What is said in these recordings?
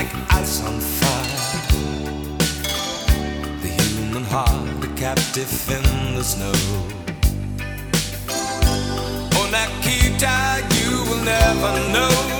Like ice on fire. The human heart, a captive in the snow. Oh, Nikita, you will never know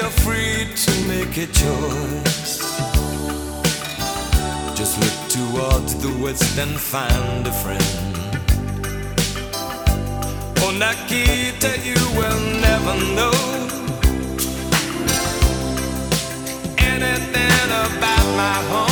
you're free to make a choice, just look towards the west and find a friend. Oh, Nikita, you will never know anything about my home.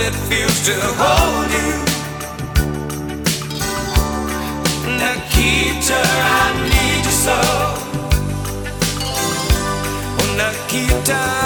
It feels to hold you. Nikita, I need you so. Oh, Nikita